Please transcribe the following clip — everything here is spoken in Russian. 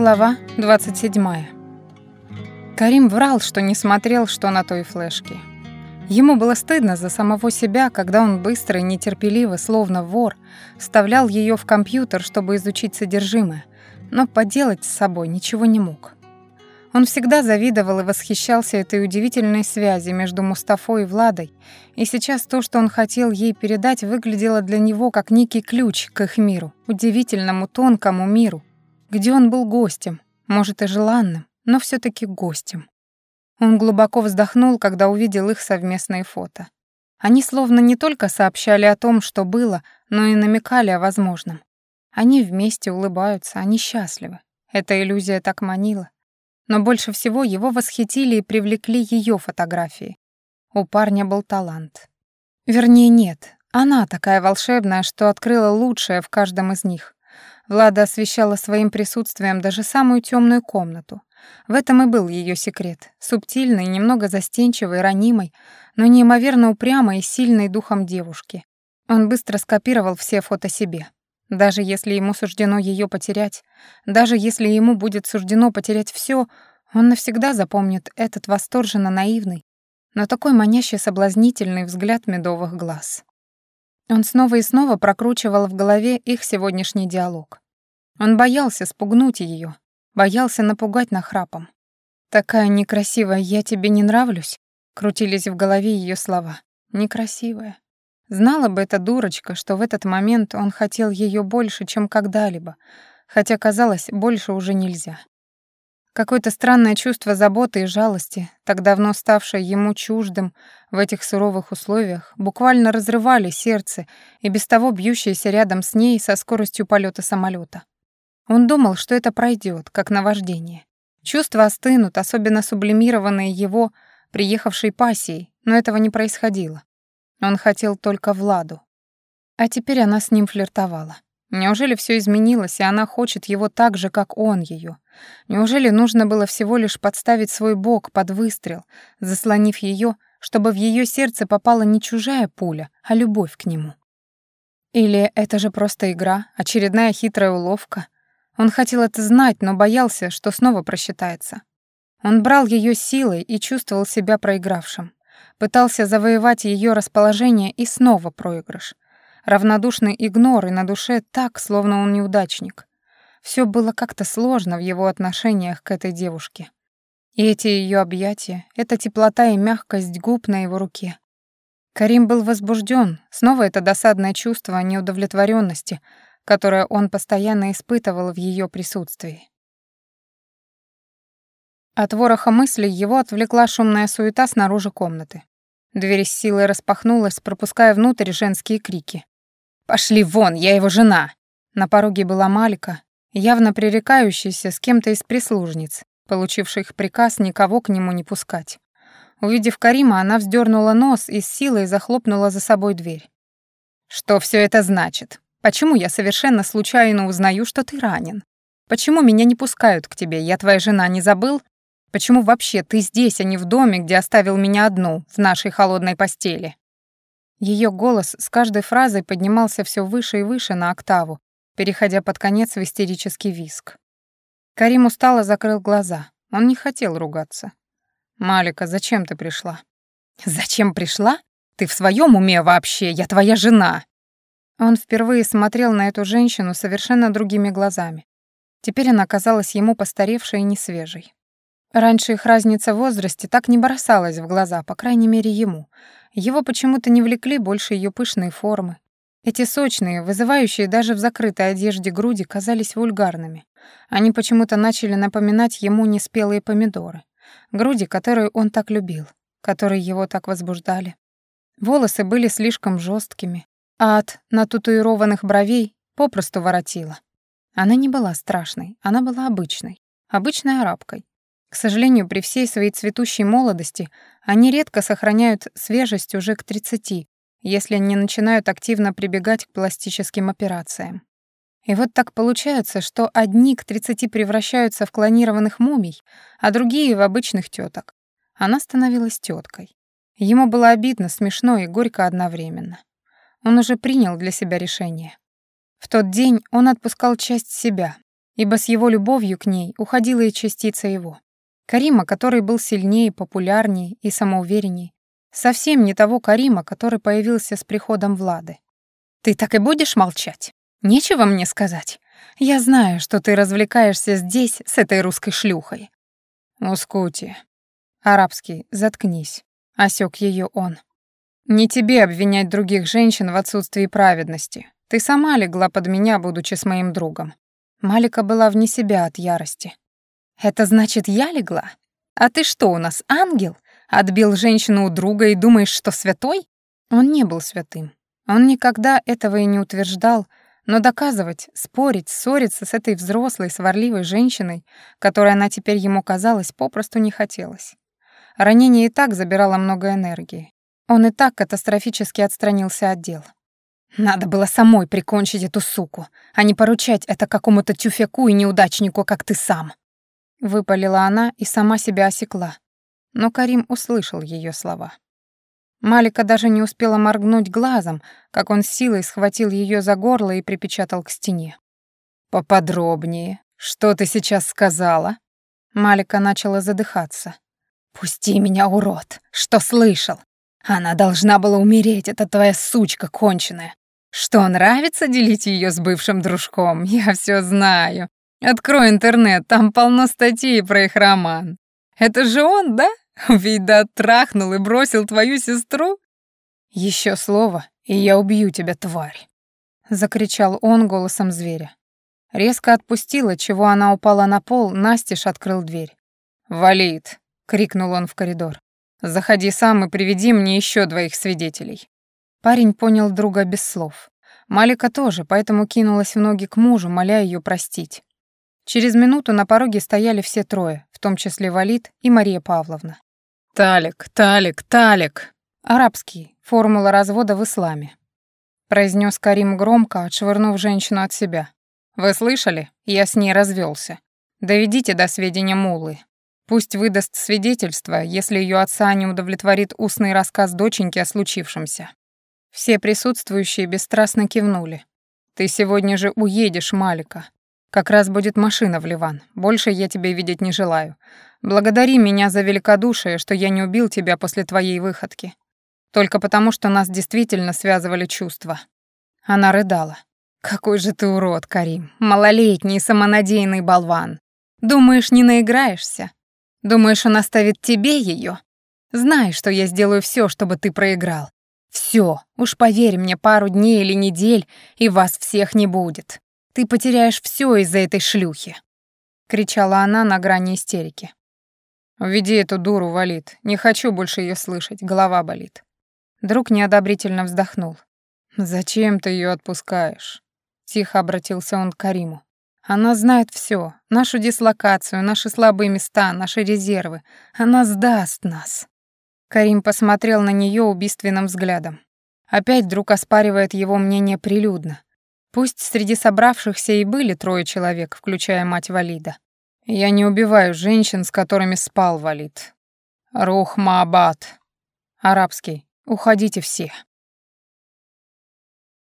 Глава 27. Карим врал, что не смотрел, что на той флешке. Ему было стыдно за самого себя, когда он быстро и нетерпеливо, словно вор, вставлял ее в компьютер, чтобы изучить содержимое, но поделать с собой ничего не мог. Он всегда завидовал и восхищался этой удивительной связи между Мустафой и Владой, и сейчас то, что он хотел ей передать, выглядело для него как некий ключ к их миру, удивительному тонкому миру, где он был гостем, может и желанным, но все таки гостем. Он глубоко вздохнул, когда увидел их совместные фото. Они словно не только сообщали о том, что было, но и намекали о возможном. Они вместе улыбаются, они счастливы. Эта иллюзия так манила. Но больше всего его восхитили и привлекли ее фотографии. У парня был талант. Вернее, нет, она такая волшебная, что открыла лучшее в каждом из них. Влада освещала своим присутствием даже самую темную комнату. В этом и был ее секрет. Субтильный, немного застенчивый, ранимый, но неимоверно упрямой и сильной духом девушки. Он быстро скопировал все фото себе. Даже если ему суждено ее потерять, даже если ему будет суждено потерять все, он навсегда запомнит этот восторженно наивный, но такой манящий соблазнительный взгляд медовых глаз. Он снова и снова прокручивал в голове их сегодняшний диалог. Он боялся спугнуть ее, боялся напугать нахрапом. «Такая некрасивая, я тебе не нравлюсь?» Крутились в голове ее слова. «Некрасивая». Знала бы эта дурочка, что в этот момент он хотел ее больше, чем когда-либо, хотя, казалось, больше уже нельзя. Какое-то странное чувство заботы и жалости, так давно ставшее ему чуждым в этих суровых условиях, буквально разрывали сердце и без того бьющееся рядом с ней со скоростью полета самолета. Он думал, что это пройдет, как наваждение. Чувства остынут, особенно сублимированные его, приехавшей пассией, но этого не происходило. Он хотел только Владу. А теперь она с ним флиртовала. Неужели все изменилось, и она хочет его так же, как он ее? Неужели нужно было всего лишь подставить свой бок под выстрел, заслонив ее, чтобы в ее сердце попала не чужая пуля, а любовь к нему? Или это же просто игра, очередная хитрая уловка? Он хотел это знать, но боялся, что снова просчитается. Он брал ее силой и чувствовал себя проигравшим. Пытался завоевать ее расположение и снова проигрыш равнодушный игнор и на душе так, словно он неудачник. Все было как-то сложно в его отношениях к этой девушке. И эти ее объятия, эта теплота и мягкость губ на его руке. Карим был возбужден, снова это досадное чувство неудовлетворенности, которое он постоянно испытывал в ее присутствии. От вороха мыслей его отвлекла шумная суета снаружи комнаты. Дверь с силой распахнулась, пропуская внутрь женские крики. «Пошли вон, я его жена!» На пороге была Малика, явно пререкающаяся с кем-то из прислужниц, получивших приказ никого к нему не пускать. Увидев Карима, она вздернула нос и с силой захлопнула за собой дверь. «Что все это значит? Почему я совершенно случайно узнаю, что ты ранен? Почему меня не пускают к тебе? Я твоя жена, не забыл? Почему вообще ты здесь, а не в доме, где оставил меня одну, в нашей холодной постели?» Ее голос с каждой фразой поднимался все выше и выше на октаву, переходя под конец в истерический виск. Карим устало закрыл глаза. Он не хотел ругаться. «Малика, зачем ты пришла?» «Зачем пришла? Ты в своем уме вообще? Я твоя жена!» Он впервые смотрел на эту женщину совершенно другими глазами. Теперь она казалась ему постаревшей и несвежей. Раньше их разница в возрасте так не бросалась в глаза, по крайней мере, ему. Его почему-то не влекли больше ее пышные формы. Эти сочные, вызывающие даже в закрытой одежде груди, казались вульгарными. Они почему-то начали напоминать ему неспелые помидоры. Груди, которые он так любил, которые его так возбуждали. Волосы были слишком жесткими, а от нататуированных бровей попросту воротило. Она не была страшной, она была обычной, обычной арабкой, к сожалению, при всей своей цветущей молодости они редко сохраняют свежесть уже к 30, если не начинают активно прибегать к пластическим операциям. И вот так получается, что одни к 30 превращаются в клонированных мумий, а другие — в обычных теток. Она становилась теткой. Ему было обидно, смешно и горько одновременно. Он уже принял для себя решение. В тот день он отпускал часть себя, ибо с его любовью к ней уходила и частица его. Карима, который был сильнее, популярнее и самоувереннее. Совсем не того Карима, который появился с приходом Влады. «Ты так и будешь молчать? Нечего мне сказать. Я знаю, что ты развлекаешься здесь с этой русской шлюхой». «Ускути». Арабский, заткнись. Осек ее он. «Не тебе обвинять других женщин в отсутствии праведности. Ты сама легла под меня, будучи с моим другом». Малика была вне себя от ярости. «Это значит, я легла? А ты что у нас, ангел? Отбил женщину у друга и думаешь, что святой?» Он не был святым. Он никогда этого и не утверждал, но доказывать, спорить, ссориться с этой взрослой, сварливой женщиной, которой она теперь ему казалась, попросту не хотелось. Ранение и так забирало много энергии. Он и так катастрофически отстранился от дел. Надо было самой прикончить эту суку, а не поручать это какому-то тюфяку и неудачнику, как ты сам. Выпалила она и сама себя осекла. Но Карим услышал ее слова. Малика даже не успела моргнуть глазом, как он силой схватил ее за горло и припечатал к стене. «Поподробнее. Что ты сейчас сказала?» Малика начала задыхаться. «Пусти меня, урод! Что слышал? Она должна была умереть, это твоя сучка конченая. Что, нравится делить ее с бывшим дружком? Я все знаю. Открой интернет, там полно статей про их роман. Это же он, да? Вида трахнул и бросил твою сестру? Еще слово, и я убью тебя, тварь. Закричал он голосом зверя. Резко отпустила, чего она упала на пол, Настеж открыл дверь. «Валит!» — крикнул он в коридор. «Заходи сам и приведи мне еще двоих свидетелей». Парень понял друга без слов. Малика тоже, поэтому кинулась в ноги к мужу, моля ее простить. Через минуту на пороге стояли все трое, в том числе Валид и Мария Павловна. «Талик, Талик, Талик!» «Арабский. Формула развода в исламе», — произнес Карим громко, отшвырнув женщину от себя. «Вы слышали? Я с ней развелся. Доведите до сведения Мулы. Пусть выдаст свидетельство, если ее отца не удовлетворит устный рассказ доченьки о случившемся». Все присутствующие бесстрастно кивнули. «Ты сегодня же уедешь, Малика. Как раз будет машина в Ливан. Больше я тебя видеть не желаю. Благодари меня за великодушие, что я не убил тебя после твоей выходки. Только потому, что нас действительно связывали чувства». Она рыдала. «Какой же ты урод, Карим. Малолетний, самонадеянный болван. Думаешь, не наиграешься? Думаешь, он оставит тебе ее? Знай, что я сделаю все, чтобы ты проиграл. Все, уж поверь мне, пару дней или недель, и вас всех не будет. Ты потеряешь все из-за этой шлюхи!» — кричала она на грани истерики. «Уведи эту дуру, Валит. Не хочу больше ее слышать, голова болит». Друг неодобрительно вздохнул. «Зачем ты ее отпускаешь?» Тихо обратился он к Кариму. «Она знает все, нашу дислокацию, наши слабые места, наши резервы. Она сдаст нас». Карим посмотрел на нее убийственным взглядом. Опять друг оспаривает его мнение прилюдно, Пусть среди собравшихся и были трое человек, включая мать Валида. Я не убиваю женщин, с которыми спал Валид. Рух Маабад. Арабский. Уходите все.